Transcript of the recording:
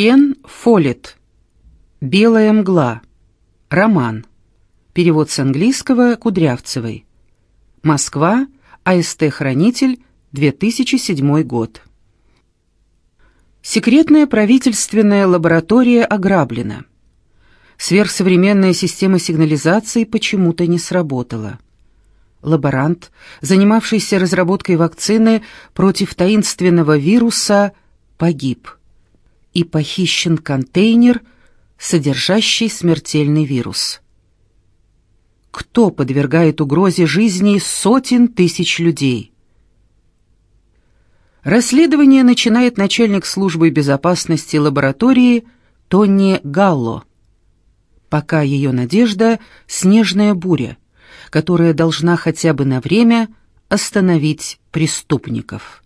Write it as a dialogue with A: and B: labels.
A: Кен Фоллет. «Белая мгла». Роман. Перевод с английского Кудрявцевой. Москва. АСТ «Хранитель», 2007 год. Секретная правительственная лаборатория ограблена. Сверхсовременная система сигнализации почему-то не сработала. Лаборант, занимавшийся разработкой вакцины против таинственного вируса, погиб. И похищен контейнер, содержащий смертельный вирус. Кто подвергает угрозе жизни сотен тысяч людей? Расследование начинает начальник службы безопасности лаборатории Тони Галло. Пока ее надежда — снежная буря, которая должна хотя бы на время остановить преступников.